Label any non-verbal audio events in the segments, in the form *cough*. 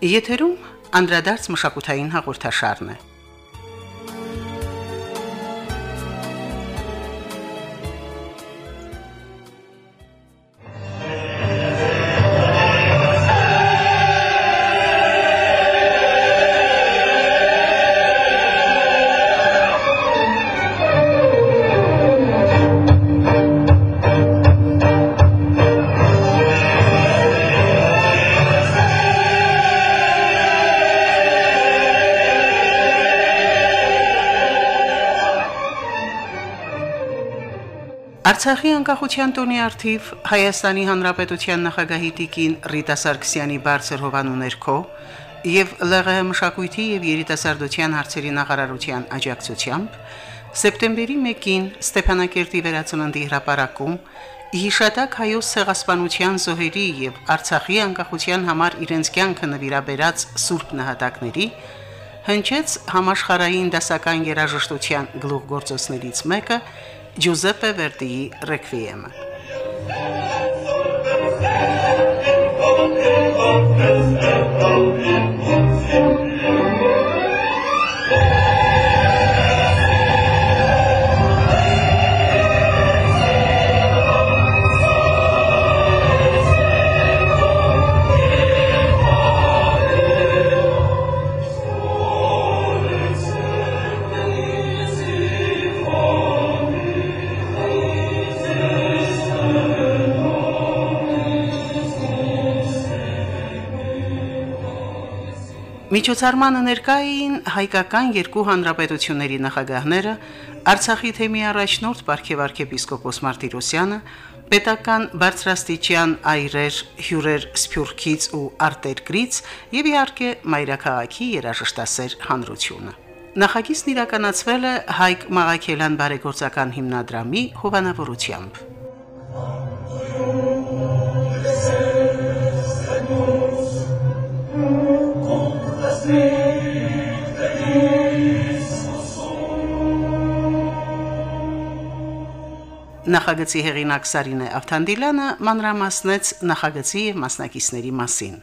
Եթերում անդրադարձ մշակութային հաղորդաշարն է։ Արցախի անկախության տոնի արթիվ Հայաստանի Հանրապետության նախագահի տիկին Ռիտա Սարգսյանի բարձր հովանու ներքո եւ ԼՂՀ մշակույթի եւ երիտասարդության հարցերի նախարարության աջակցությամբ սեպտեմբերի 1-ին Ստեփանակերտի վերածննդի հրապարակում Իշատակ հայոց ցեղասպանության զոհերի եւ Արցախի անկախության համար իրենց կյանքը նվիրաբերած սուրբ նահատակների հնչեց համաշխարային դասական երաժշտության գլուխգործոցներից մեկը Ջուզեպպե Վերդիի ռեկվիեմը։ Միջոցառմանը ներկա էին հայկական երկու հանրապետությունների նախագահները, Արցախի թեմի առաջնորդ Պարքեվարքեպիսկոպոս Մարտիրոսյանը, պետական բարձրաստիճան այրեր հյուրեր Սփյուռքից ու Արտերկրից եւ իհարկե Մայրաքաղաքի երաժշտասեր հանրությունը։ Նախագիծն իրականացվել է Հայկ Մաղաքելյան բարեգործական հիմնադրամի հովանավորությամբ։ Նախագծի հեղինակ Սարինե Ավթանդիլյանը մանրամասնեց նախագծի եւ մասնակիցների մասին։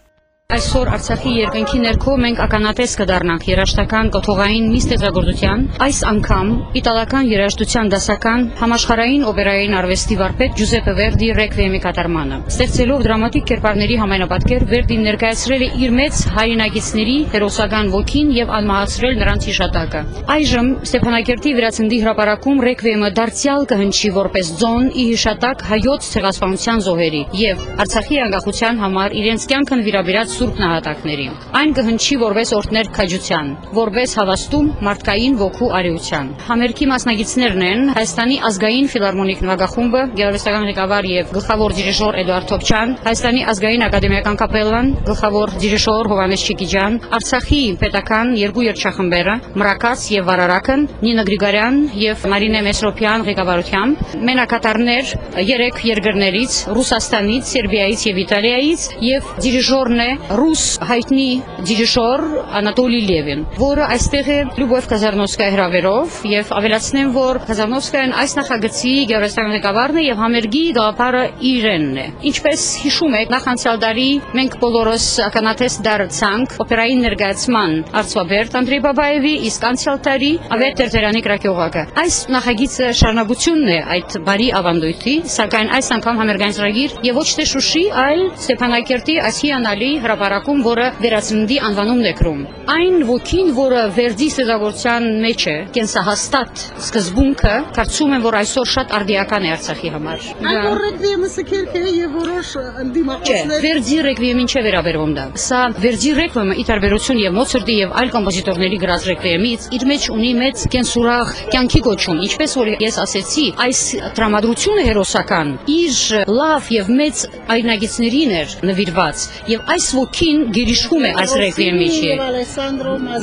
Այսօր Արցախի երկնքի ներքո մենք ականատես կդառնանք երաշտական կոթողային մի ստեղծագործության, այս անգամ իտալական երաժշտության դասական համաշխարհային օպերային արվեստի վարպետ Ջուզեպպե Վերդի ռեկվիեմի կատարմանը։ Ստեղծելով դրամատիկ կերպարների համայնապատկեր Վերդին ներկայացրել է իր մեծ հայրենագիցների հերոսական ոգին եւ անմահացրել նրանց հիշատակը։ Այժմ Ստեփանակերտի Վրացնդի հրապարակում ռեկվիեմը դարձյալ կհնչի որպես ձոն ի հիշատակ հայոց ցեղասպանության զոհերի եւ Արցախի անկախության համար իրենց կյանքն վիրաբերած սուրբ նահատակների։ Այն կհնչի որպես օրդներ քաջության, որպես հավաստում մարդկային ոգու արիության։ Համերգի մասնագետներն են Հայաստանի ազգային ֆիլարմոնիկ նվագախումբը, գեղարվեստական ղեկավար եւ գլխավոր դիրիժոր Էդուարդ Թոփչյան, Հայաստանի ազգային ակադեմիական կապելան, գլխավոր դիրիժոր Հովանես Չիկիջան, Արցախի պետական երկու երգչախմբերը Մրակաց եւ Վարարակն, Նինա Գրիգարյան եւ Մարինե Մեսրոպյան ղեկավարությամբ, մենակատարներ երեք երկրներից՝ Ռուսաստանից, Սերբիայից եւ Իտալիայից եւ դիրիժորն է ռուս հայտնի դիրիժոր Անատոլի Լևին, որը այստեղ է Լյուբով Կազարնովսկայի հրավերով եւ ավելացնեմ, որ Կազարնովսկային այս նախագծի գեղարվեստական ղեկավարն է եւ համերգի գաղափարը իրենն է։ Ինչպես հիշում եք, նախանցյալ տարի մենք բոլորս ականատես դարձանք օպերային ներկայացման Արծվաբերտ Անդրեյ Բաբաևի, իսկ անցյալ տարի Ավետ Տերտերյանի կրակողակը։ Այս նախագիծը շարունակությունն է այդ բարի ավանդույթի, սակայն այս անգամ համերգային ծրագիր եւ ոչ թե Շուշի, այլ Ստեփանակերտի Ասիանալի հրապարակում, որը վերածննդի անվանումն է կրում։ Այն ոգին, որը Վերդի ստեղծագործության մեջ է, կենսահաստատ սկզբունքը, կարծում եմ, որ այսօր շատ արդիական է Արցախի համար։ Այն որ ռեկվիեմը սկերք է եւ որոշ ընդդիմախոսներ։ Վերդի ռեկվիեմին չէ վերաբերվում դա։ Սա Վերդի ռեկվիեմը ի տարբերություն եւ Մոցարտի եւ այլ կոմպոզիտորների գրած ռեկվիեմից իր մեջ ունի մեծ կենսուրախ կյանքի գոչում, ինչպես որ ես ասեցի, այս տրամադրությունը հերոսական իր լավ եւ մեծ այրնագիծներին էր նվիրված եւ այս ոգին գերիշխում է այս ռեկվիեմի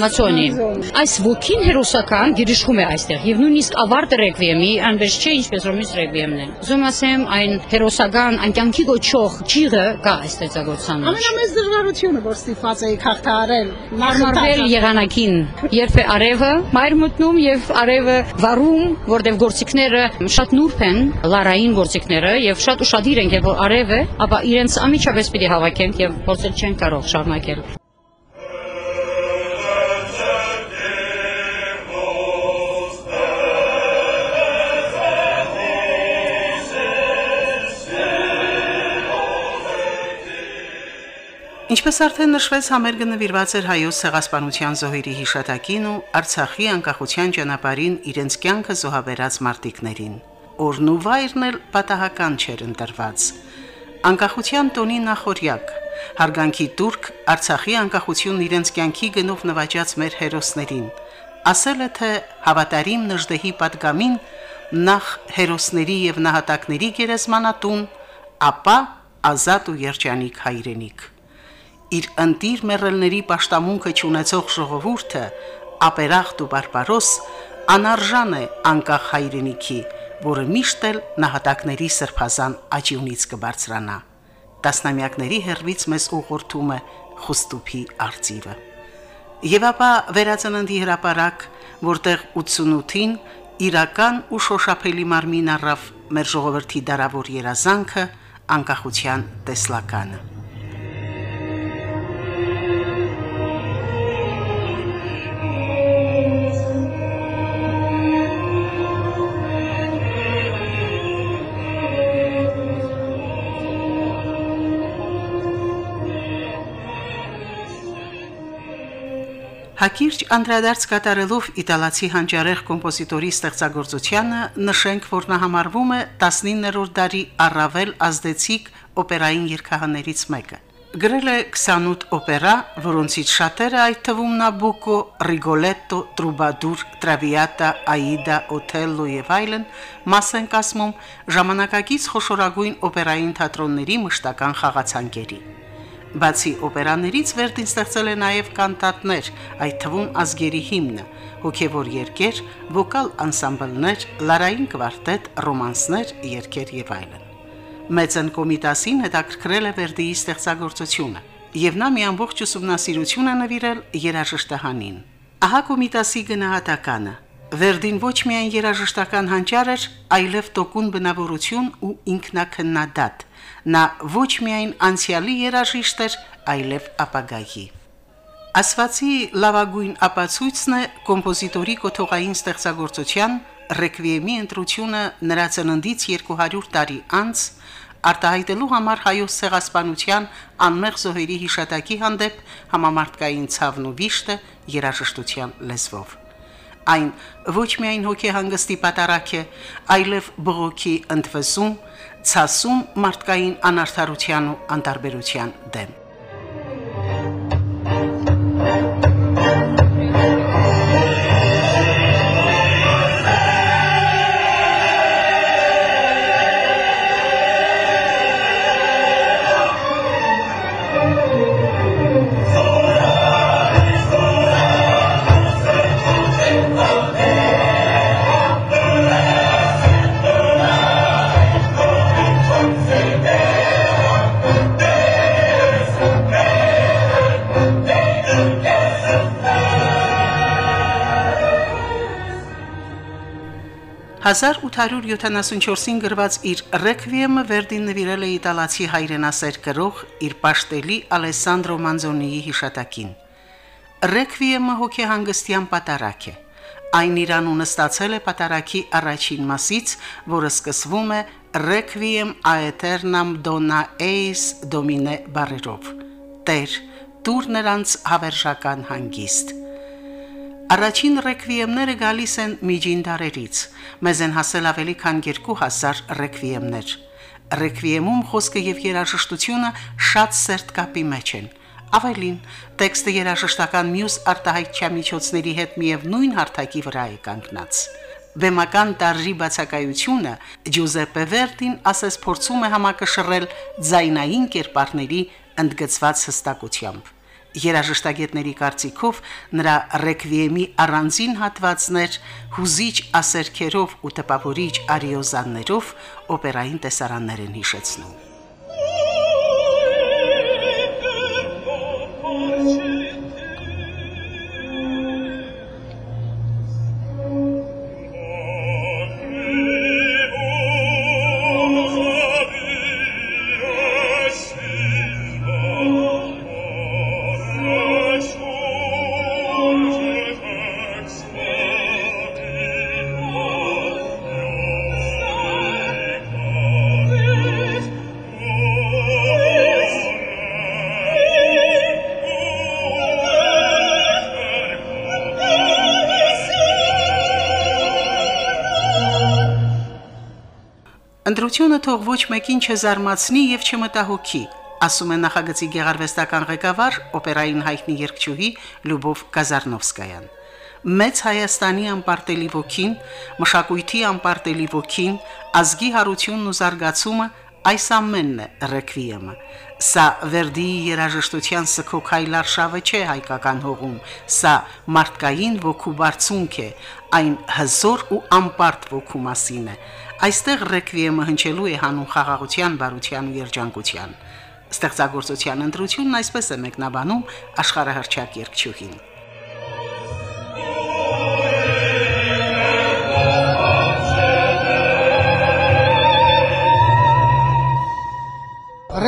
Մացոնի։ Այս ոգին հերոսական գերիշխում է այստեղ եւ նույնիսկ ավարտը ռեկվիեմի անվերջ չէ ինչպես մյուս ռեկվիեմն է։ Ուզում ասեմ այն հերոսական անկյանքի գոչող ջիղը կա այս մեջ։ Ամենամեծ դժվարությունը որ ստիփած էի հաղթահարել Մարմարվել եղանակին, երբ է արևը մայր մտնում եւ արևը վառում, որտեղ գործիքները շատ նուրբ են, լարային գործիքները եւ շատ ուշադիր են, որ արևը, ապա իրենց ամիջապես պիտի հավաքենք եւ փորձել չեն չեն կարող շարունակել։ Ինչպես արդեն նշվեց, համերգը նվիրված էր հայոց ցեղասպանության զոհերի հիշատակին ու Արցախի անկախության ճանապարհին իրենց կյանքը զոհաբերած մարտիկներին։ Օրն ու վայրն էլ պատահական չէր ընտրված։ Անկախության տոնի նախորյակ Հարգանքի турք Արցախի անկախությունն իրենց կյանքի գնով նվաճած մեր հերոսներին։ Ասել է թե հավատարիմ նժդեհի падգամին նախ հերոսների եւ նահատակների գերեզմանատուն, ապա ազատ ու երջանիկ հայրենիք։ Իր ընտիր մեռելների աշտամունքը ճանաչող ժողովուրդը ապերախտ ու բարբարոս անարժան է անկախ հայրենիքի, որը միշտ էլ նահատակների սրբազան աճյունից կբարձրանա։ Տասնամյակների հերվից մեզ ուղղորդում է Խուստուփի արծիվը։ Եվ ապա վերածննդի հրապարակ, որտեղ 88-ին իրական ու շոշափելի մարմին առավ մեր ժողովրդի դարավոր երազանքը անկախության տեսլականը։ Հակիրճ անդրադարձ կատարելով իտալացի հանճարեղ կոմպոզիտորի ստեղծագործությանը նշենք, որ նա համարվում է 19-րդ դարի առավել ազդեցիկ օպերային երգահաներից մեկը։ Գրել է 28 օպերա, որոնցից շատերը այդ թվում Նաբուկո, Ռիգոլետո, Տրուբադուր, Տրավիատա, Աիդա, Օթելլո եւ այլն, մաս են կազմում ժամանակակից խոշորագույն օպերային թատրոնների մշտական խաղացանկերի։ Բացի օպերաներից Վերդին ստեղծել է նաև կանտատներ, այդ թվում ազգերի հիմնը, հոգևոր երգեր, վոկալ անսամբլներ, լարային կվարտետ, ռոմանսներ, երգեր եւ այլն։ Մեծն կոմիտասին հետաքրքրել է Վերդիի ստեղծագործությունը, եւ նա մի ամբողջ ուսումնասիրություն է նվիրել երաժշտահանին։ Ահա կոմիտասի գնահատականը Վերդին ոչ միայն երաժշտական հանճար էր, այլև տոկուն բնավորություն ու ինքնակնդատ Նա ոչ միայն անցյալի երաժիշտ էր, այլև ապագայի։ Ասվածի լավագույն ապացույցն է կոմպոզիտորի կոթողային ստեղծագործության ռեկվիեմի ընտրությունը նրա ծննդից 200 տարի անց արտահայտելու համար հայոց ցեղասպանության անմեղ զոհերի հիշատակի հանդեպ համամարտկային ցավն ու վիշտը երաժշտության լեզվով այն ոչ միայն հոգեհանգստի պատարակ է, այլև բողոքի ընդվզում, ցասում մարդկային անարթարության ու անտարբերության դեմ։ 1874-ին գրված իր Ռեկվիեմը Վերդին նվիրել է իտալացի հայրենասեր գրող իր պաշտելի Ալեսանդրո Մանզոնիի հիշատակին։ Ռեկվիեմը հոգեհանգստյան պատարակ է։ Այն իրանունը ստացել է պատարակի առաջին մասից, որը սկսվում է Requiem aeternam dona eis domine բարերով։ Տեր, դուր նրանց հավերժական հանգիստ։ Առաջին ռեկվիեմները գալիս են միջին դարերից։ Մեզ են հասել ավելի քան 2000 ռեկվիեմներ։ Ռեկվիեմում խոսքը եւ երաժշտությունը շատ սերտ կապի մեջ են։ Ավելին, տեքստը երաժշտական մյուս արտահայտչամիջոցների հետ միևնույն հարթակի վրա է կանգնած։ Վեմական տարրի բացակայությունը Ջուզեպե Վերդին ասես փորձում է համակշռել ձայնային կերպարների ընդգծված հստակությամբ երաժշտագետների կարծիքով նրա ռեկվիեմի առանձին հատվածներ հուզիչ ասերքերով ու տպավորիչ արիոզաններով օպերային տեսարաններ են հիշեցնում։ Ընտրությունը թող ոչ մեկին չզարմացնի եւ չմտահոգի, ասում է նախագծի գեղարվեստական ղեկավար օպերային հայտնի երգչուհի Լյուբով Կազարնովսկայան։ Մեծ Հայաստանի անպարտելի ոգին, մշակույթի անպարտելի ոգին, ազգի հարությունն ու զարգացումը այս ամենն է ռեկվիեմը։ Սա Վերդիի երաժշտության սքոքայլ արշավը չէ հայկական հողում, սա մարդկային ոգու բարձունք է, այն հզոր ու անպարտ ոգու մասին է։ Այստեղ ռեկվիեմը հնչելու է հանուն խաղաղության, բարության ու երջանկության։ Ստեղծագործության ընտրությունն այսպես է մեկնաբանում աշխարհահռչակ երգչուհին։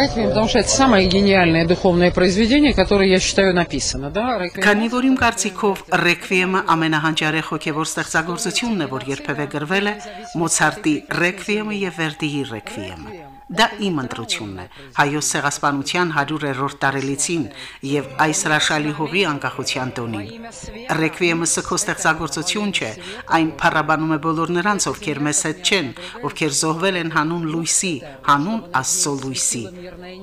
Реквием, потому что это самое гениальное духовное произведение, которое, я считаю, написано, да? Реквием. Քանի որ իմ կարծիքով ռեկվիեմը ամենահանջարեղ հոգևոր ստեղծագործությունն է, որ երբևէ գրվել է, Մոցարտի ռեկվիեմը եւ Վերդիի ռեկվիեմը։ Դա իմ ընտրությունն է։ Հայոց ցեղասպանության 100-րդ տարելիցին եւ այս հրաշալի հողի անկախության տոնին։ Ռեկվիեմը սքո ստեղծագործություն չէ, այն փառաբանում է բոլոր նրանց, ովքեր մեզ հետ չեն, ովքեր զոհվել են հանուն լույսի, հանուն Աստծո լույսի։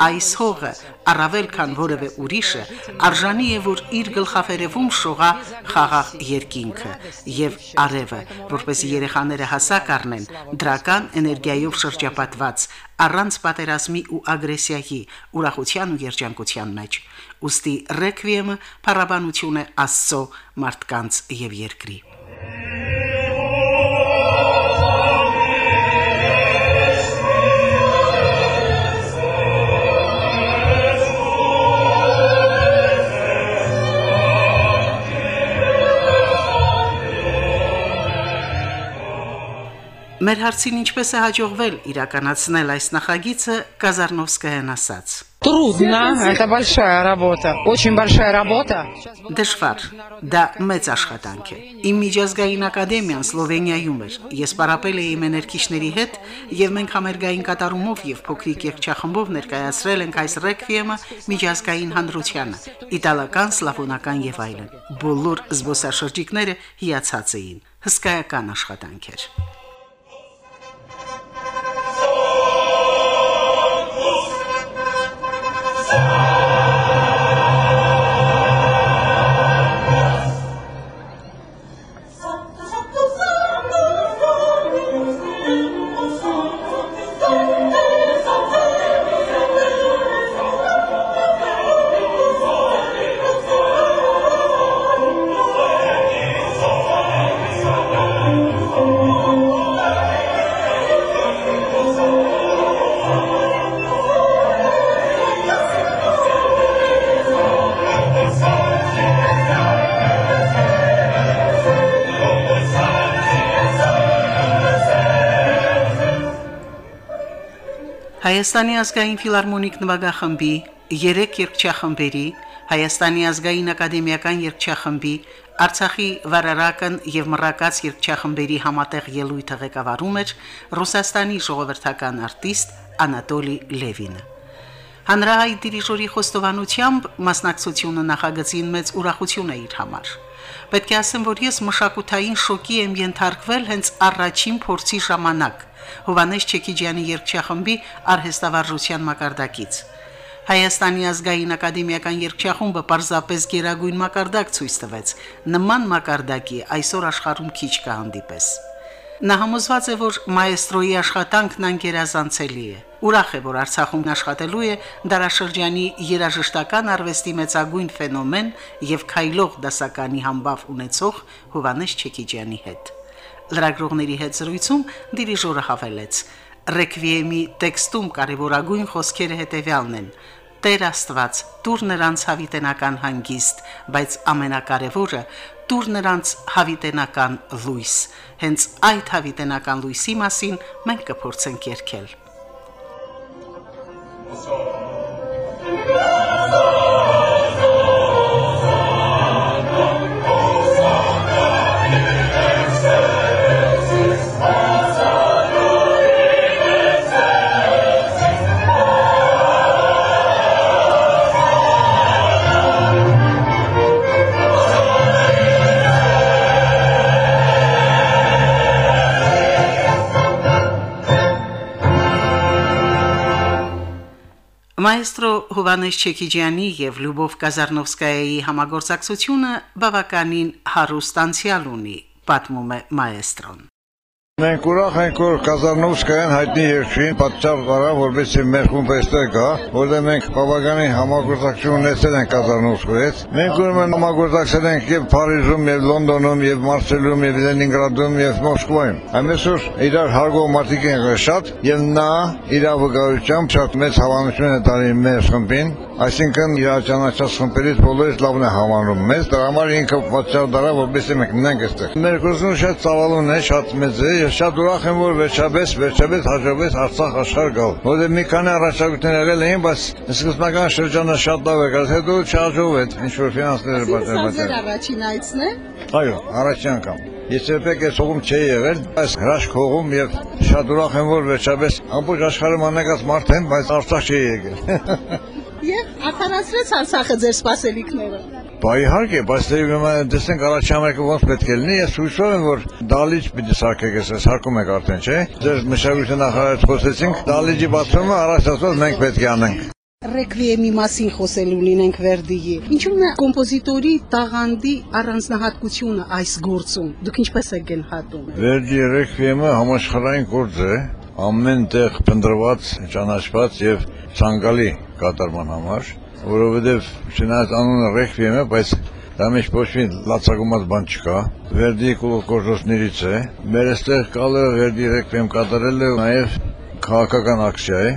Այս հողը առավել քան որևէ ուրիշը արժանի է որ իր գլխավերևում շողա խաղաղ երկինքը եւ արևը, որպես երեխաները հասակ առնեն դրական էներգիայով շրջապատված առանց պատերազմի ու ագրեսիայի, ուրախության ու երջանկության մեջ։ Ոստի ռեկվիեմը փառաբանություն է Աստծո մարդկանց եւ երկրի։ Մեր հարցին ինչպես է հաջողվել իրականացնել այս նախագիծը Կազարնովսկայան ասաց. Трудно, это большая работа, очень большая работа. Դժվար, դա մեծ աշխատանք է։ Իմ միջազգային ակադեմիան Սլովենիայում էր։ Ես պարապել էի իմ ներքիշների հետ եւ մենք համերգային կատարումով եւ փոքրիկ երգչախմբով ներկայացրել ենք այս ռեկվիեմը միջազգային հանրությանը՝ իտալական, սլավոնական եւ այլն։ Բոլոր զբոսաշրջիկները հիացած էին։ Հսկայական աշխատանք էր։ Հայաստանի ազգային ֆիլարմոնիկ նվագախմբի, 3 երգչախմբերի, Հայաստանի ազգային ակադեմիական երգչախմբի, Արցախի վարարական եւ մռակած երգչախմբերի համատեղ ելույթը ղեկավարում էր Ռուսաստանի ժողովրդական արտիստ Անատոլի Լևինը։ Հանրահայտ դիրիժորի խոստովանությամբ մասնակցությունը նախագծին մեծ ուրախություն է իր համար։ Պետք է ասեմ, որ ես մշակութային շոկի եմ ենթարկվել հենց առաջին փորձի ժամանակ Հովանես Չեքիջյանի երգչախմբի արհեստավարժության մակարդակից։ Հայաստանի ազգային ակադեմիական երգչախումբը պարզապես գերագույն մակարդակ ցույց տվեց։ Նման մակարդակի այսօր աշխարհում քիչ կա հանդիպես։ Նա համոզված է, որ մայեստրոյի աշխատանքն անգերազանցելի է։ Ուրախ է, որ Արցախում աշխատելու է դարաշրջանի երաժշտական արվեստի մեծագույն ֆենոմեն եւ քայլող դասականի համբավ ունեցող Հովանես Չեքիջյանի հետ լրագրողների հետ զրույցում դիրիժորը հավելեց. Ռեկվիեմի տեքստում կարևորագույն խոսքերը հետևյալն են. Տեր Աստված, դուր նրանց հավիտենական հանգիստ, բայց ամենակարևորը դուր նրանց հավիտենական լույս։ Հենց այդ հավիտենական լույսի մասին մենք կփորձենք երգել։ Մայստրո Հովանես Չեքիջյանի եւ Լյուբով Կազարնովսկայայի համագործակցությունը բավականին հարուստ անցյալ ունի, պատմում է մայստրոն։ Մենք ուրախ ենք, որ Կազարնովսկայան հայտնի երկրին պատճառ դարավ, որովհետեւ մեր խումբը այստեղ գա, որտեղ մենք բավականին համագործակցություն ունեցել ենք Կազարնովսկայից։ Մենք ուրեմն համագործակցել ենք եւ Փարիզում, եւ Լոնդոնում, եւ Մարսելում, եւ Լենինգրադում, եւ Մոսկվայում։ Ամեսօր իրար հարգող մարդիկ են շատ, եւ նա իր վկայությամբ շատ մեծ հավանություն է տալի մեր խմբին, այսինքն իր ճանաչած խմբերից բոլորից լավն է համանում մեզ, դրա համար ինքը պատճառ դարավ, որովհետեւ մենք մնանք այստեղ։ Մեր գործունեությունը շատ ծավալուն է, շատ մեծ է, շատ ուրախ եմ, որ վերջապես վերջապես հաջողվեց Արցախ աշխարհ գալ։ Որտեղ մի քանի առաջարկություններ եղել էին, բայց սկզբնական շրջանը շատ լավ էր, հետո չհաջողվեց ինչ որ ֆինանսները պատճառ։ Ձեր առաջին այցն է։ Այո, առաջին անգամ։ Ես երբեք այս հողում չէի եղել, այս հրաշք հողում եւ շատ ուրախ եմ, որ վերջապես ամբողջ աշխարհում անեկած մարդ եմ, բայց Արցախ չէի եկել։ *laughs* Եվ արդարացրեց Արցախը ձեր սպասելիքները։ Բա իհարկե, բայց տեսնենք առաջի համերգը ոնց պետք է լինի, ես հույսով եմ, որ դալիճ պիտի սարքեք, ես հարկում եք արդեն, չէ՞։ Ձեր մշակույթի նախարարից խոսեցինք, դալիճի բացումը առաջ ասած մենք պետք է անենք ռեկվիեմի մասին խոսել ունենք Վերդիի։ Ինչու՞ն է կոմպոզիտորի տաղանդի առանձնահատկությունը այս գործում։ Դուք ինչպես եք գնահատում։ Վերդի ռեկվիեմը համաշխարհային գործ է, ամեն տեղ փնտրված, ճանաչված եւ ցանկալի կատարման համար որովհետև չնայած անունը ռեքվիեմ է, բայց դա մեջ ոչ մի լացակումած բան չկա։ Վերդի կոլկոժոսներից է։ Մեր այստեղ կալը Վերդի ռեքվիեմ կատարել է նաև քաղաքական ակցիա է,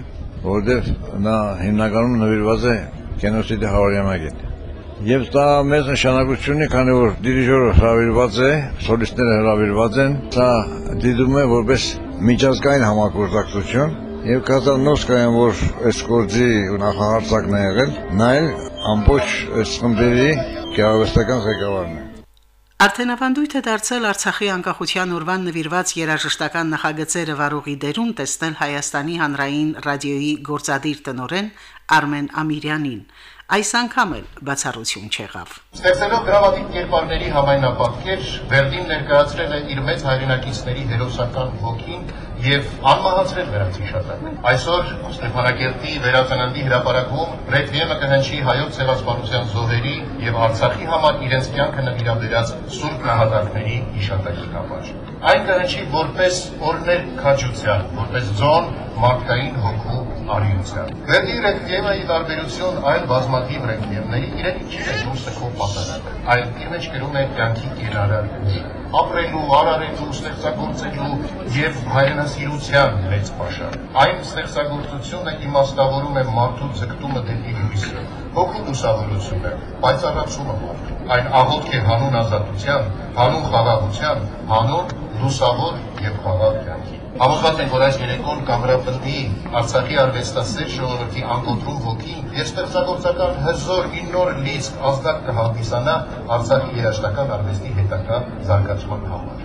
որովհետև նա հիմնականում նվիրված է գենոսիդի հավարյամակին։ Եվ դա մեծ նշանակություն է, քանի որ դիրիժորը հրավիրված է, սոլիստները հրավիրված են, դա դիտում է որպես միջազգային համագործակցություն Եվ Կազանովսկայան, որ այս գործի նախահարցակն է եղել, նա էլ ամբողջ այս խմբերի գեղարվեստական ղեկավարն է։ Արդեն ավանդույթ է դարձել Արցախի անկախության օրվան նվիրված երաժշտական նախագծերը վարողի դերում տեսնել Հայաստանի հանրային ռադիոյի գործադիր տնորեն Արմեն Ամիրյանին։ Այս անգամ էլ բացառություն չեղավ։ Ստեղծելով դրամատիկ կերպարների համայնապատկեր, Վերդին ներկայացրել է իր մեծ հայրենակիցների հերոսական ոգին եւ անմահացրել նրանց հիշատակը։ Այսօր Ստեփանակերտի վերածննդի հրապարակում Ռեդվիեմը կհնչի հայոց ցեղասպանության զոհերի եւ Արցախի համար իրենց կյանքը նվիրաբերած սուրբ նահատակների հիշատակի համար։ Այն կհնչի որպես օրներ քաջության, որպես զոն մարդկային հոգու արիության։ Վերդի ռեկվիեմը ի տարբերություն այլ բազմաթիվ ռեկվիեմների իրեն չի դնում սքո պատարակը, այլ իր մեջ գրում է կյանքի կիրառար ապրելու, արարելու, ստեղծագործելու եւ հայրենասիրության մեծ պաշար։ Այն ստեղծագործությունը իմաստավորում է մարդու ձգտումը դեպի լույսը, հոգու լուսավորությունը, պայծառացումը մարդու։ Այն աղոթք է հանուն ազատության, հանուն խաղաղության, հանուն լուսավոր եւ խաղաղ կյանքի։ Համոզված ենք, որ այս երեկոն կամրապնդի Արցախի արվեստասեր ժողովրդի անկոտրում ոգին եւ ստեղծագործական հզոր իննոր լիցք ազդակ կհանդիսանա Արցախի երաշտական արվեստի հետագա զարգացման համար։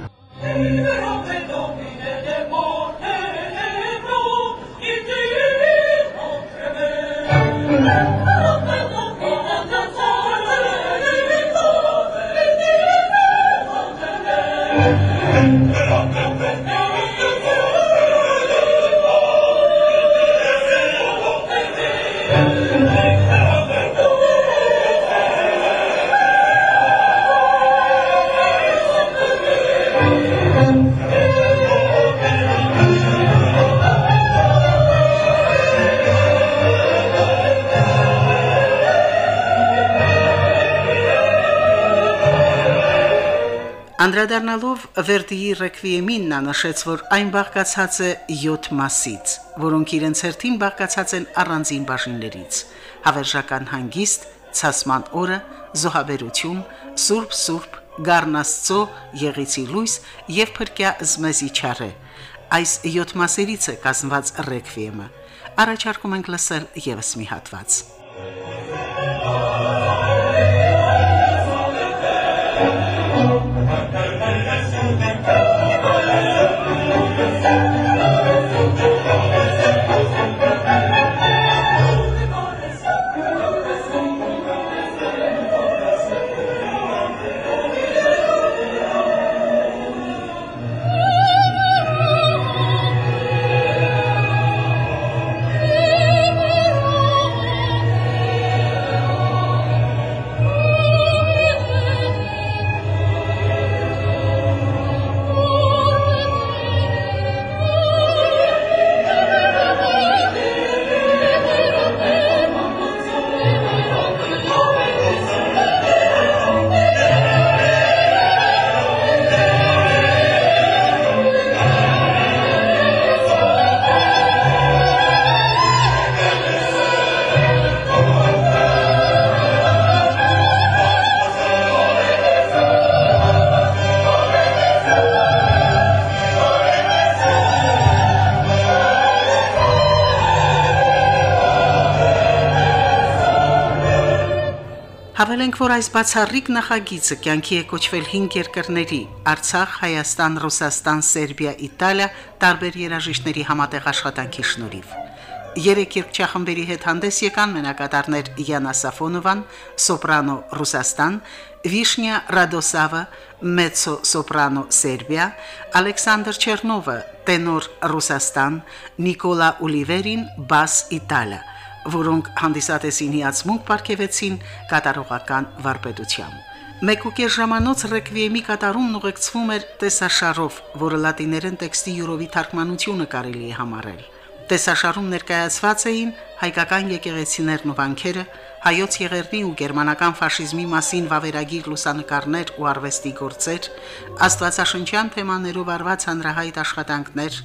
Անդրադառնալով Վերդիի ռեկվիեմին նա նշեց, որ այն բաղկացած է 7 մասից, որոնք իրենց հերթին բաղկացած են առանձին բաժիններից՝ հավերժական հանգիստ, ցասման օրը, զոհաբերություն, սուրբ սուրբ, գառնաստծո, եղիցի լույս եւ փրկյա զմեզի չարը։ Այս 7 մասերից է կազմված ռեկվիեմը։ Առաջարկում ենք լսել եւս մի հատված։ Հավելենք, որ այս բացառիկ նախագիծը կյանքի է կոչվել 5 երկրների՝ Արցախ, Հայաստան, Ռուսաստան, Սերբիա, Իտալիա տարբեր երաժիշտների համատեղ աշխատանքի շնորհիվ։ Երեք երգչախմբերի հետ հանդես եկան մենակատարներ Յանա Սաֆոնովան, սոպրանո Ռուսաստան, Վիշնյա Ռադոսավը, մեծո սոպրանո Սերբիա, Ալեքսանդր Չերնովը, տենոր Ռուսաստան, Նիկոլա Ուլիվերին, բաս Իտալիա որոնք հանդիսատեսին հիացմունք ապարգևեցին կատարողական վարպետությամբ։ Մեկ ու կես ժամանոց ռեկվիեմի կատարումն ուղեկցվում էր տեսաշարով, որը լատիներեն տեքստի յուրովի թարգմանությունը կարելի է համարել։ Տեսաշարում ներկայացված էին հայկական եկեղեցիներն ու վանքերը, հայոց եղերնի ու գերմանական ֆաշիզմի մասին վավերագիր լուսանկարներ ու արվեստի գործեր, աստվածաշնչյան թեմաներով արված հանրահայտ աշխատանքներ,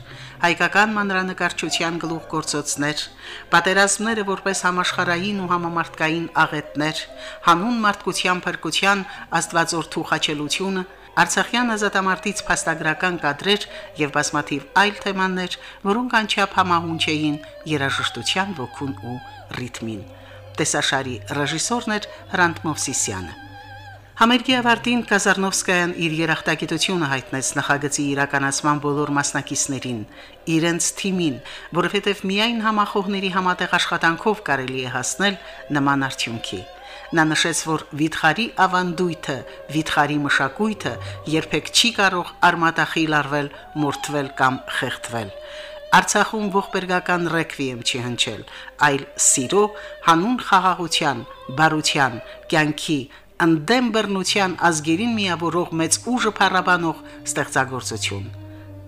հայկական մանրանկարչության գլուխգործոցներ, պատերազմները որպես համաշխարային ու համամարտկային աղետներ, հանուն մարդկության փրկության աստվածորթու խաչելությունը Արցախյան ազատամարտից փաստագրական կադրեր եւ բազմաթիվ այլ թեմաներ, որոնք անչափ համահունչ էին երաժշտության ոգուն ու ռիթմին։ Տեսաշարի ռեժիսորն էր Հրանտ Մովսիսյանը։ Համերգի ավարտին Կազարնովսկայան իր երախտագիտությունը հայտնեց նախագծի իրականացման բոլոր մասնակիցներին, իրենց թիմին, որովհետև միայն համախոհների համատեղ աշխատանքով կարելի է հասնել նման արդյունքի։ Նա նշեց, որ վիթխարի ավանդույթը, վիթխարի մշակույթը երբեք չի կարող արմատախիլ արվել, մորթվել կամ խեղդվել։ Արցախում ողբերգական ռեկվիեմ չի հնչել, այլ սիրո, հանուն խաղաղության, բարության, կյանքի, ընդդեմ բռնության ազգերին միավորող մեծ ուժը փառաբանող ստեղծագործություն։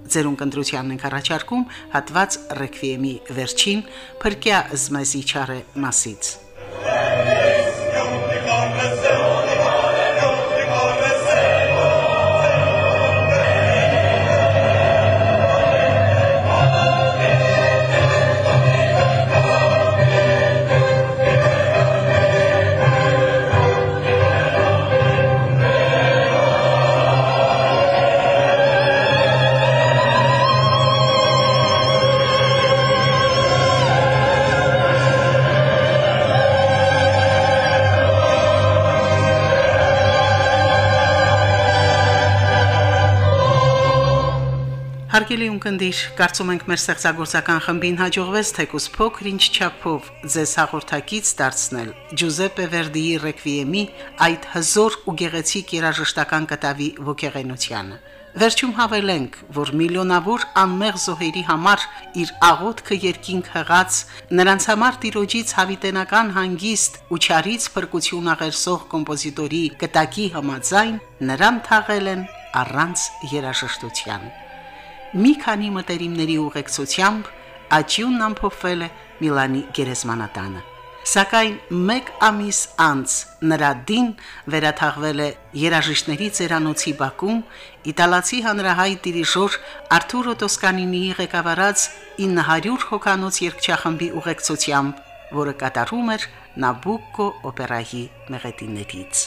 Ձերուն կնդրությանն ենք առաջարկում հատված ռեկվիեմի վերջին փրկյա զմեզի չարե մասից։ Ունկնդիր, կարծում ենք մեր ստեղծագործական խմբին հաջողվեց թեկուս փոքր-ինչ չափով ձեզ հաղորդակից դարձնել. Ջուզեպպե Վերդիի ռեկվիեմի այդ հզոր ու գեղեցիկ երաժշտական կտավի ողեղենությանը։ Վերջում հավելենք, որ միլիոնավոր անմեղ զոհերի համար իր աղոթքը երկինք հղած, նրանց համար տիրոջից հավիտենական հանգիստ ու չարից փրկություն աղերսող կոմպոզիտորի կտակի համաձայն նրան թաղել են առանց երաժշտության մի քանի մտերիմների ուղեկցությամբ աճյունն ամփոփվել է Միլանի գերեզմանատանը։ Սակայն մեկ ամիս անց նրա դին վերաթաղվել է երաժիշտների ծերանոցի Բաքում իտալացի հանրահայտ դիրիժոր Արթուրո Տոսկանինիի ղեկավարած 900 հոկանոց երգչախմբի ուղեկցությամբ, որը կատարում էր Նաբուկո օպերայի մեղեդիներից։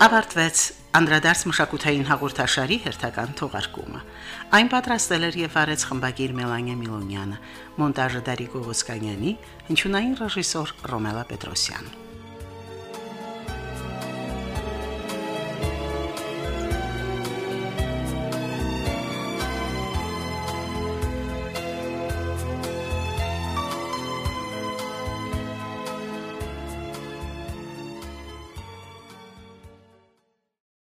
ավարտվեց անդրադարձ մշակութային հաղորդաշարի հերթական թողարկումը։ Այն պատրաստել էր եւ արեց խմբագիր Մելանյա Միլոնյանը, մոնտաժը Դարիկ Ոսկանյանի, հնչյունային ռեժիսոր Ռոմելա Պետրոսյան։